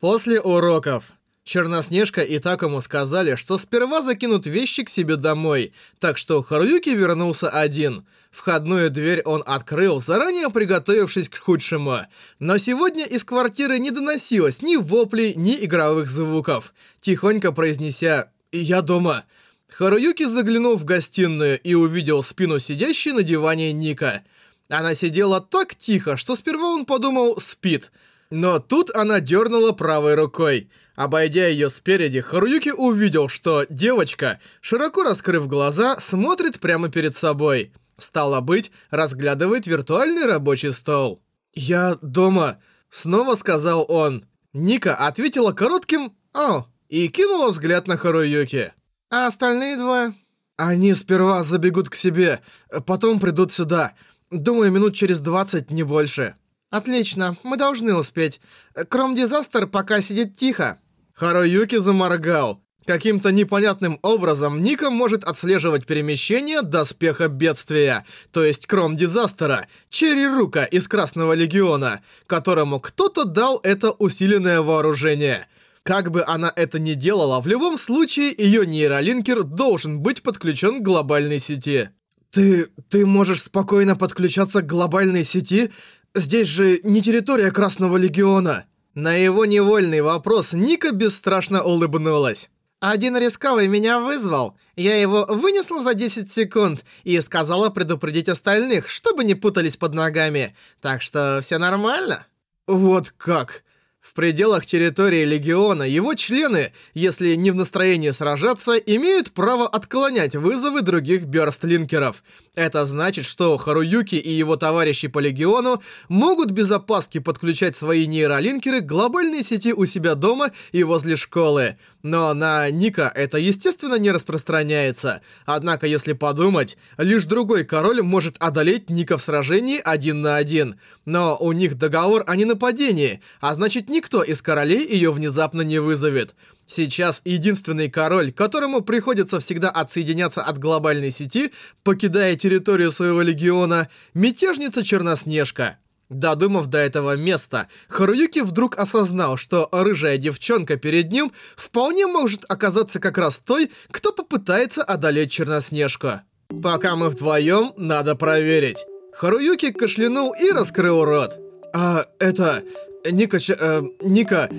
После уроков. Черноснежка и Такому сказали, что сперва закинут вещи к себе домой, так что Харуюки вернулся один. Входную дверь он открыл, заранее приготовившись к худшему. Но сегодня из квартиры не доносилось ни воплей, ни игровых звуков. Тихонько произнеся «Я дома», Харуюки заглянул в гостиную и увидел спину сидящей на диване Ника. Она сидела так тихо, что сперва он подумал «спит». Но тут она дернула правой рукой. Обойдя ее спереди, Харуюки увидел, что девочка, широко раскрыв глаза, смотрит прямо перед собой. Стало быть, разглядывает виртуальный рабочий стол. «Я дома», — снова сказал он. Ника ответила коротким «О» и кинула взгляд на Харуюки. «А остальные двое?» «Они сперва забегут к себе, потом придут сюда. Думаю, минут через двадцать, не больше». «Отлично, мы должны успеть. Кром-дизастер пока сидит тихо». Харуюки заморгал. Каким-то непонятным образом Ника может отслеживать перемещение доспеха бедствия, то есть кром-дизастера, Черри Рука из Красного Легиона, которому кто-то дал это усиленное вооружение. Как бы она это ни делала, в любом случае ее нейролинкер должен быть подключен к глобальной сети. «Ты... ты можешь спокойно подключаться к глобальной сети? Здесь же не территория Красного Легиона!» На его невольный вопрос Ника бесстрашно улыбнулась. «Один рисковый меня вызвал. Я его вынесла за 10 секунд и сказала предупредить остальных, чтобы не путались под ногами. Так что все нормально?» «Вот как?» В пределах территории Легиона его члены, если не в настроении сражаться, имеют право отклонять вызовы других бёрстлинкеров. Это значит, что Харуюки и его товарищи по Легиону могут без опаски подключать свои нейролинкеры к глобальной сети у себя дома и возле школы. Но на Ника это, естественно, не распространяется. Однако, если подумать, лишь другой король может одолеть Ника в сражении один на один. Но у них договор о ненападении, а значит никто из королей ее внезапно не вызовет. Сейчас единственный король, которому приходится всегда отсоединяться от глобальной сети, покидая территорию своего легиона, мятежница Черноснежка. Додумав до этого места, Харуюки вдруг осознал, что рыжая девчонка перед ним вполне может оказаться как раз той, кто попытается одолеть Черноснежку. Пока мы вдвоем, надо проверить. Харуюки кашлянул и раскрыл рот. «А, это... Ника... Э, Ника,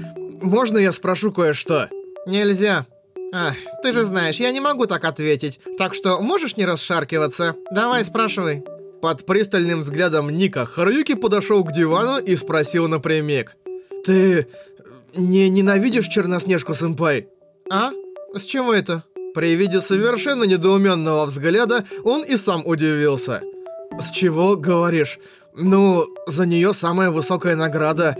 можно я спрошу кое-что?» «Нельзя. Ах, ты же знаешь, я не могу так ответить, так что можешь не расшаркиваться? Давай, спрашивай». Под пристальным взглядом Ника Харуюки подошел к дивану и спросил напрямик. «Ты не ненавидишь Черноснежку-сэмпай?» «А? С чего это?» При виде совершенно недоуменного взгляда он и сам удивился. «С чего, говоришь? Ну, за нее самая высокая награда.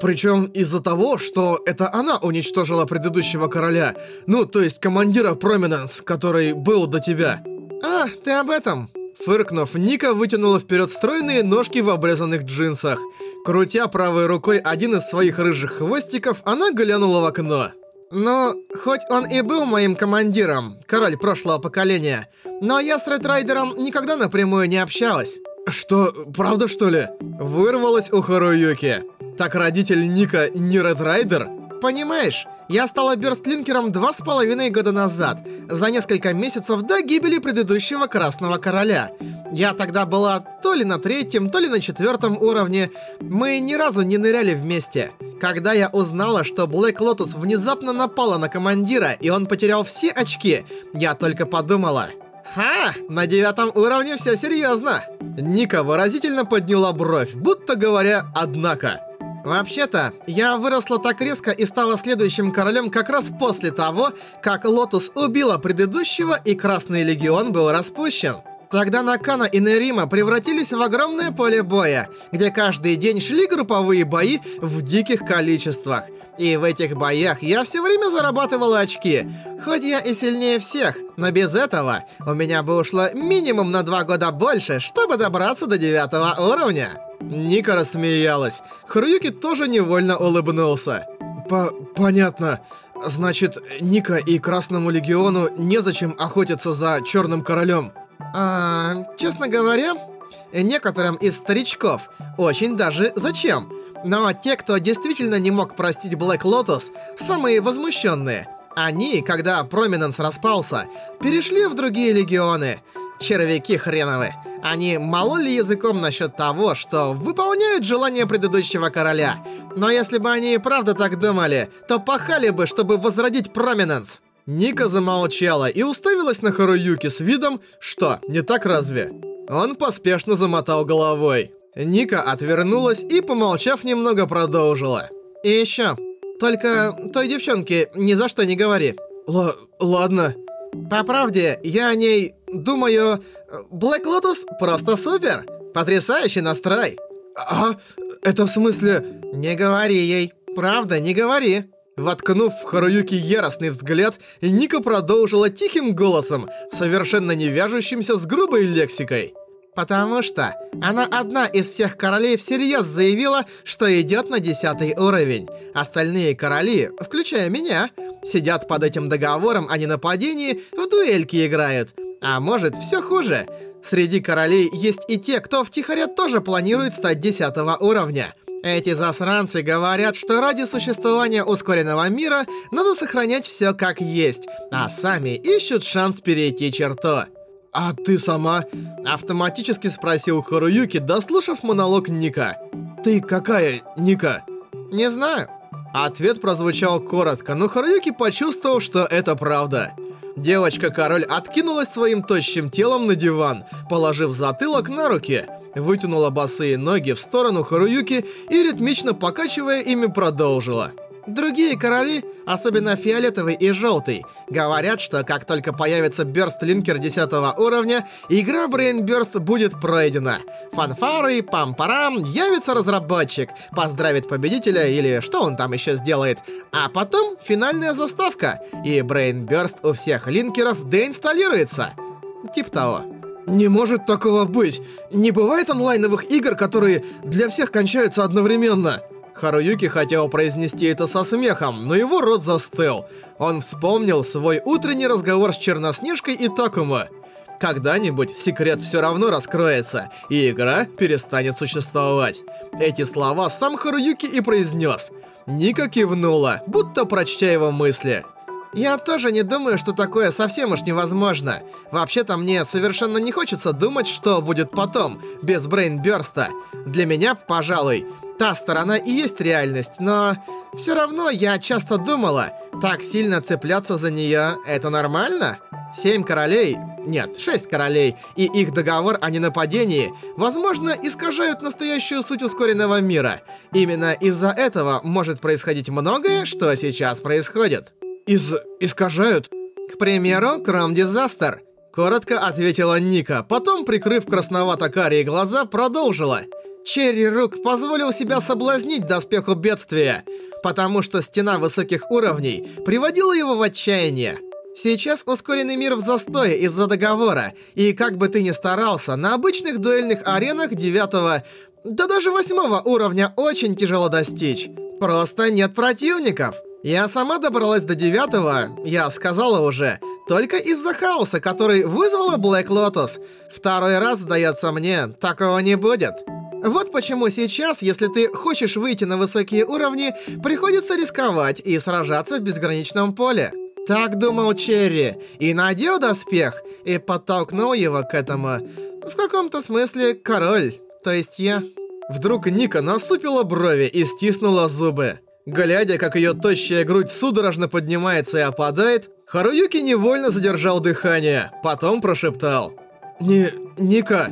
Причем из-за того, что это она уничтожила предыдущего короля. Ну, то есть командира Проминенс, который был до тебя». «А, ты об этом?» Фыркнув, Ника вытянула вперед стройные ножки в обрезанных джинсах. Крутя правой рукой один из своих рыжих хвостиков, она глянула в окно. «Ну, хоть он и был моим командиром, король прошлого поколения, но я с Редрайдером никогда напрямую не общалась». «Что, правда что ли?» Вырвалось у Харуюки. «Так родитель Ника не Редрайдер?» Понимаешь, я стала бёрстлинкером два с половиной года назад, за несколько месяцев до гибели предыдущего Красного Короля. Я тогда была то ли на третьем, то ли на четвертом уровне. Мы ни разу не ныряли вместе. Когда я узнала, что Блэк Лотус внезапно напала на командира, и он потерял все очки, я только подумала... «Ха! На девятом уровне все серьезно!» Ника выразительно подняла бровь, будто говоря «однако». Вообще-то, я выросла так резко и стала следующим королем как раз после того, как Лотус убила предыдущего и Красный Легион был распущен. Тогда Накано и Нерима превратились в огромное поле боя, где каждый день шли групповые бои в диких количествах. И в этих боях я все время зарабатывала очки. Хоть я и сильнее всех, но без этого у меня бы ушло минимум на два года больше, чтобы добраться до девятого уровня. Ника рассмеялась. Харуюки тоже невольно улыбнулся. По понятно. Значит, Ника и Красному Легиону незачем охотиться за Черным Королем. А, честно говоря, некоторым из старичков очень даже зачем. Но те, кто действительно не мог простить Блэк Лотос, самые возмущенные. Они, когда Проминенс распался, перешли в другие легионы. Червяки хреновы. Они мололи языком насчет того, что выполняют желания предыдущего короля. Но если бы они и правда так думали, то пахали бы, чтобы возродить Проминенс. Ника замолчала и уставилась на Харуюки с видом, что, не так разве? Он поспешно замотал головой. Ника отвернулась и, помолчав немного, продолжила. «И еще. Только той девчонке ни за что не говори». Л-ладно. По правде, я о ней думаю... Блэк Лотус просто супер. Потрясающий настрой. А? Это в смысле... Не говори ей. Правда, не говори. Воткнув в Харуюки яростный взгляд, Ника продолжила тихим голосом, совершенно не вяжущимся с грубой лексикой. Потому что она одна из всех королей всерьез заявила, что идет на десятый уровень. Остальные короли, включая меня, сидят под этим договором о ненападении, в дуэльки играют. А может, все хуже. Среди королей есть и те, кто втихаря тоже планирует стать десятого уровня. Эти засранцы говорят, что ради существования ускоренного мира надо сохранять все как есть, а сами ищут шанс перейти черту. «А ты сама?» Автоматически спросил Харуюки, дослушав монолог Ника. «Ты какая, Ника?» «Не знаю». Ответ прозвучал коротко, но Харуюки почувствовал, что это правда. Девочка-король откинулась своим тощим телом на диван, положив затылок на руки, вытянула босые ноги в сторону Харуюки и, ритмично покачивая ими, продолжила. Другие короли, особенно фиолетовый и желтый, говорят, что как только появится Burst Линкер 10 уровня, игра Brain Burst будет пройдена. Фанфары, пам-парам, явится разработчик, поздравит победителя или что он там еще сделает. А потом финальная заставка, и Brain Burst у всех линкеров деинсталируется. Тип того. Не может такого быть. Не бывает онлайновых игр, которые для всех кончаются одновременно. Харуюки хотел произнести это со смехом, но его рот застыл. Он вспомнил свой утренний разговор с Черноснежкой и Такума. Когда-нибудь секрет все равно раскроется, и игра перестанет существовать. Эти слова сам Харуюки и произнес. Ника кивнула, будто прочтя его мысли. Я тоже не думаю, что такое совсем уж невозможно. Вообще-то мне совершенно не хочется думать, что будет потом, без брейнбёрста. Для меня, пожалуй, та сторона и есть реальность, но все равно я часто думала, так сильно цепляться за нее — это нормально? Семь королей, нет, шесть королей, и их договор о ненападении, возможно, искажают настоящую суть ускоренного мира. Именно из-за этого может происходить многое, что сейчас происходит. Из... искажают? К примеру, Кром Дизастер. Коротко ответила Ника, потом, прикрыв красновато-карие глаза, продолжила. Черри Рук позволил себя соблазнить доспеху бедствия, потому что стена высоких уровней приводила его в отчаяние. Сейчас ускоренный мир в застое из-за договора, и как бы ты ни старался, на обычных дуэльных аренах девятого, да даже восьмого уровня очень тяжело достичь. Просто нет противников. Я сама добралась до девятого, я сказала уже, только из-за хаоса, который вызвала Блэк Лотос. Второй раз, сдается мне, такого не будет. Вот почему сейчас, если ты хочешь выйти на высокие уровни, приходится рисковать и сражаться в безграничном поле. Так думал Черри, и надел доспех, и подтолкнул его к этому. В каком-то смысле король, то есть я. Вдруг Ника насупила брови и стиснула зубы. Глядя, как ее тощая грудь судорожно поднимается и опадает, Харуюки невольно задержал дыхание, потом прошептал. «Не... Ника...»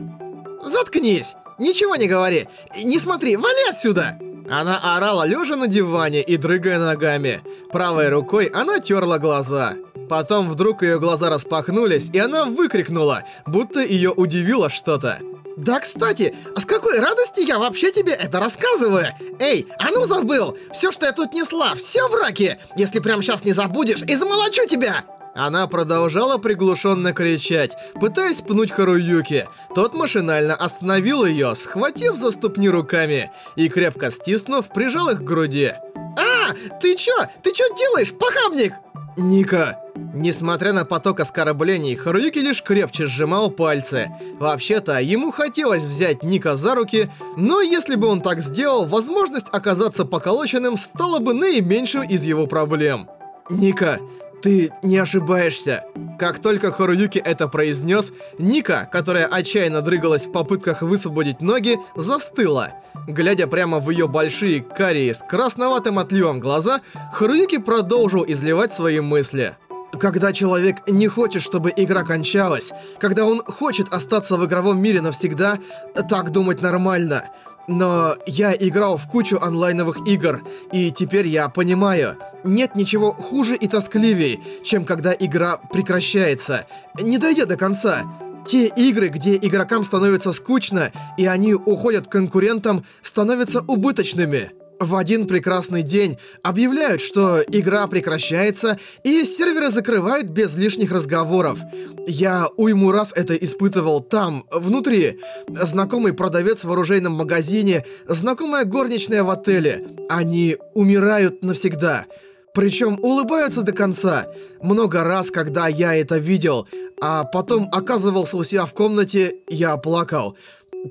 «Заткнись!» Ничего не говори! Не смотри, вали отсюда!» Она орала, лежа на диване и дрыгая ногами. Правой рукой она терла глаза. Потом вдруг ее глаза распахнулись, и она выкрикнула, будто ее удивило что-то. «Да, кстати, с какой радости я вообще тебе это рассказываю? Эй, а ну забыл! Все, что я тут несла, все в раке! Если прямо сейчас не забудешь, и замолочу тебя!» Она продолжала приглушенно кричать, пытаясь пнуть Харуюки. Тот машинально остановил ее, схватив за ступни руками и, крепко стиснув, прижал их к груди. «А, ты чё? Ты чё делаешь, похабник?» «Ника!» Несмотря на поток оскорблений, Харуюки лишь крепче сжимал пальцы. Вообще-то, ему хотелось взять Ника за руки, но если бы он так сделал, возможность оказаться поколоченным стала бы наименьшим из его проблем. «Ника, ты не ошибаешься». Как только Харуюки это произнес, Ника, которая отчаянно дрыгалась в попытках высвободить ноги, застыла. Глядя прямо в ее большие, карие, с красноватым отливом глаза, Харуюки продолжил изливать свои мысли. Когда человек не хочет, чтобы игра кончалась, когда он хочет остаться в игровом мире навсегда, так думать нормально. Но я играл в кучу онлайновых игр, и теперь я понимаю, нет ничего хуже и тоскливее, чем когда игра прекращается, не дойдя до конца. Те игры, где игрокам становится скучно, и они уходят к конкурентам, становятся убыточными. В один прекрасный день объявляют, что игра прекращается, и серверы закрывают без лишних разговоров. Я уйму раз это испытывал там, внутри. Знакомый продавец в оружейном магазине, знакомая горничная в отеле. Они умирают навсегда. Причем улыбаются до конца. Много раз, когда я это видел, а потом оказывался у себя в комнате, я плакал.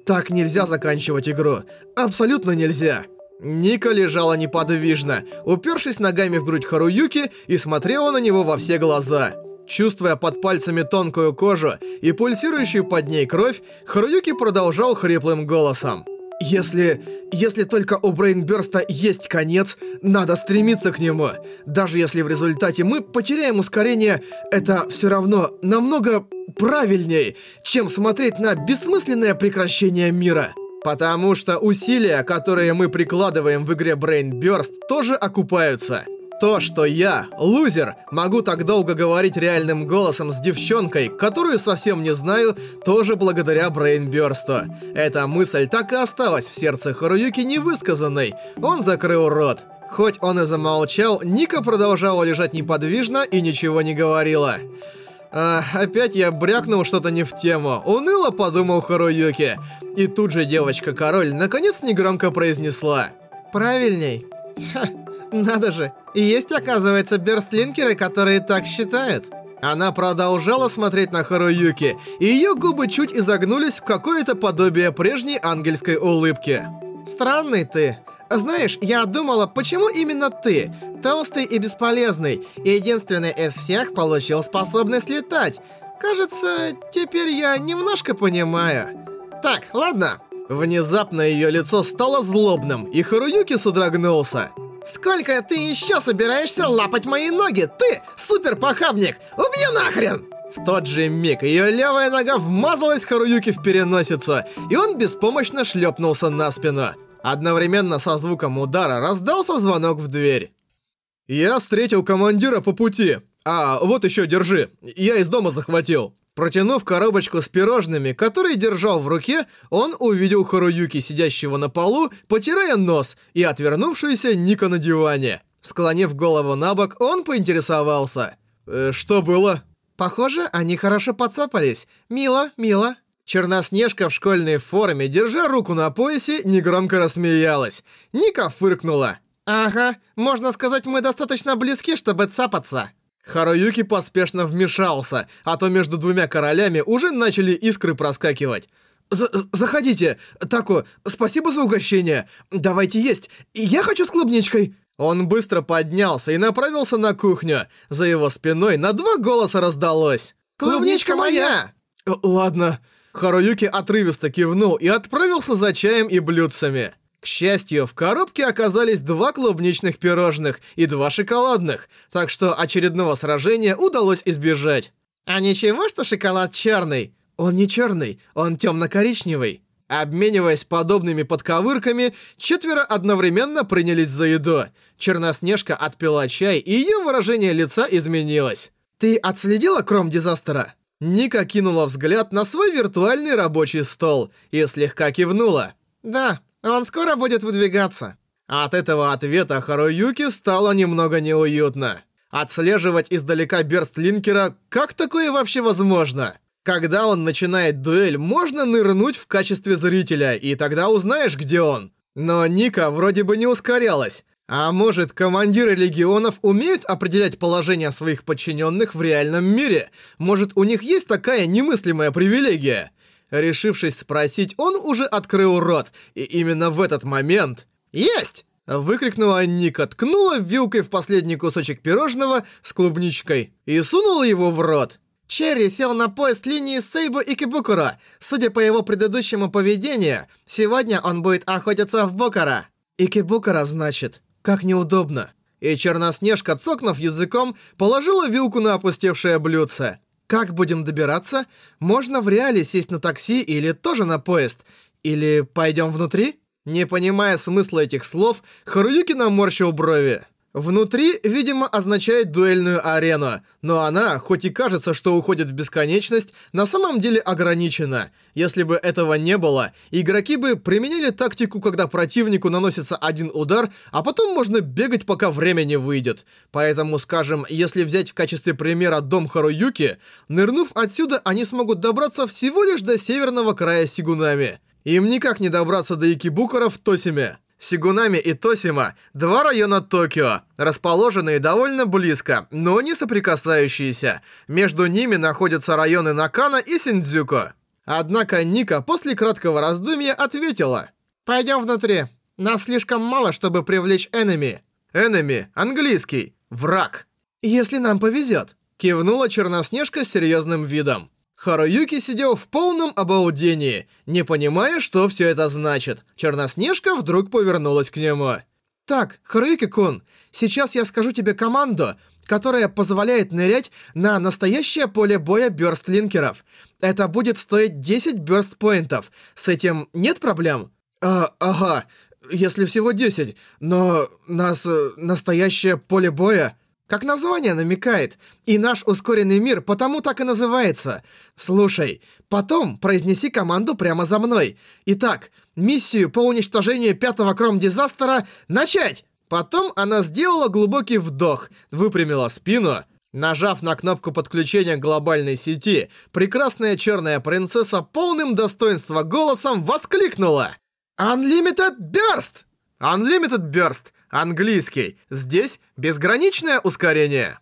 Так нельзя заканчивать игру. Абсолютно нельзя. Ника лежала неподвижно, упершись ногами в грудь Харуюки и смотрела на него во все глаза. Чувствуя под пальцами тонкую кожу и пульсирующую под ней кровь, Харуюки продолжал хриплым голосом. Если... если только у Брейнберста есть конец, надо стремиться к нему. Даже если в результате мы потеряем ускорение, это все равно намного правильней, чем смотреть на бессмысленное прекращение мира. Потому что усилия, которые мы прикладываем в игре Brain Burst, тоже окупаются. То, что я, лузер, могу так долго говорить реальным голосом с девчонкой, которую совсем не знаю, тоже благодаря Брейнбёрсту. Эта мысль так и осталась в сердце Харуюки невысказанной. Он закрыл рот. Хоть он и замолчал, Ника продолжала лежать неподвижно и ничего не говорила. А, опять я брякнул что-то не в тему. Уныло подумал Харуюки. И тут же девочка-король наконец негромко произнесла. Правильней. Ха, надо же. Есть, оказывается, берстлинкеры, которые так считают. Она продолжала смотреть на Харуюки, и ее губы чуть изогнулись в какое-то подобие прежней ангельской улыбки. «Странный ты. Знаешь, я думала, почему именно ты, толстый и бесполезный, единственный из всех получил способность летать? Кажется, теперь я немножко понимаю. Так, ладно. Внезапно ее лицо стало злобным, и Харуюки содрогнулся. «Сколько ты еще собираешься лапать мои ноги? Ты, суперпохабник! Убью нахрен!» В тот же миг ее левая нога вмазалась Харуюки в переносицу, и он беспомощно шлепнулся на спину. Одновременно со звуком удара раздался звонок в дверь. «Я встретил командира по пути. А, вот еще, держи. Я из дома захватил». Протянув коробочку с пирожными, который держал в руке, он увидел Харуюки, сидящего на полу, потирая нос, и отвернувшуюся Ника на диване. Склонив голову на бок, он поинтересовался. «Э, «Что было?» «Похоже, они хорошо подцапались. Мило, мило». Черноснежка в школьной форме, держа руку на поясе, негромко рассмеялась. Ника фыркнула. «Ага, можно сказать, мы достаточно близки, чтобы цапаться». Харуюки поспешно вмешался, а то между двумя королями уже начали искры проскакивать. З «Заходите. Тако, спасибо за угощение. Давайте есть. Я хочу с клубничкой». Он быстро поднялся и направился на кухню. За его спиной на два голоса раздалось. «Клубничка моя!» «Ладно». Харуюки отрывисто кивнул и отправился за чаем и блюдцами. К счастью, в коробке оказались два клубничных пирожных и два шоколадных, так что очередного сражения удалось избежать. А ничего, что шоколад черный? Он не черный, он темно-коричневый. Обмениваясь подобными подковырками, четверо одновременно принялись за еду. Черноснежка отпила чай, и ее выражение лица изменилось. «Ты отследила кром дизастера?» Ника кинула взгляд на свой виртуальный рабочий стол и слегка кивнула. «Да, он скоро будет выдвигаться». От этого ответа Харуюки стало немного неуютно. Отслеживать издалека берст Линкера, как такое вообще возможно? Когда он начинает дуэль, можно нырнуть в качестве зрителя, и тогда узнаешь, где он. Но Ника вроде бы не ускорялась. А может, командиры легионов умеют определять положение своих подчиненных в реальном мире? Может, у них есть такая немыслимая привилегия? Решившись спросить, он уже открыл рот, и именно в этот момент... «Есть!» — выкрикнула Ника, ткнула вилкой в последний кусочек пирожного с клубничкой и сунула его в рот. Черри сел на поезд линии Сейбу и Кибукура. Судя по его предыдущему поведению, сегодня он будет охотиться в Букара. Икибукара, значит. Как неудобно. И Черноснежка, цокнув языком, положила вилку на опустевшее блюдце. Как будем добираться? Можно в реале сесть на такси или тоже на поезд? Или пойдем внутри? Не понимая смысла этих слов, Харуюки наморщил брови. Внутри, видимо, означает дуэльную арену, но она, хоть и кажется, что уходит в бесконечность, на самом деле ограничена. Если бы этого не было, игроки бы применили тактику, когда противнику наносится один удар, а потом можно бегать, пока время не выйдет. Поэтому, скажем, если взять в качестве примера дом Харуюки, нырнув отсюда, они смогут добраться всего лишь до северного края Сигунами. Им никак не добраться до Икибукара в Тосиме. Сигунами и Тосима – два района Токио, расположенные довольно близко, но не соприкасающиеся. Между ними находятся районы Накана и Синдзюко. Однако Ника после краткого раздумья ответила. «Пойдем внутри. Нас слишком мало, чтобы привлечь энеми». «Энеми» – английский. «Враг». «Если нам повезет», – кивнула Черноснежка с серьезным видом. Харуюки сидел в полном обалдении, не понимая, что все это значит. Черноснежка вдруг повернулась к нему. «Так, Харуюки-кун, сейчас я скажу тебе команду, которая позволяет нырять на настоящее поле боя бёрстлинкеров. Это будет стоить 10 бёрстпоинтов. С этим нет проблем?» «А, ага, если всего 10, но нас э, настоящее поле боя...» Как название намекает, и наш ускоренный мир потому так и называется. Слушай, потом произнеси команду прямо за мной. Итак, миссию по уничтожению пятого кром-дизастера начать! Потом она сделала глубокий вдох, выпрямила спину. Нажав на кнопку подключения глобальной сети, прекрасная черная принцесса полным достоинства голосом воскликнула. «Unlimited Burst!» «Unlimited Burst» Английский. Здесь безграничное ускорение.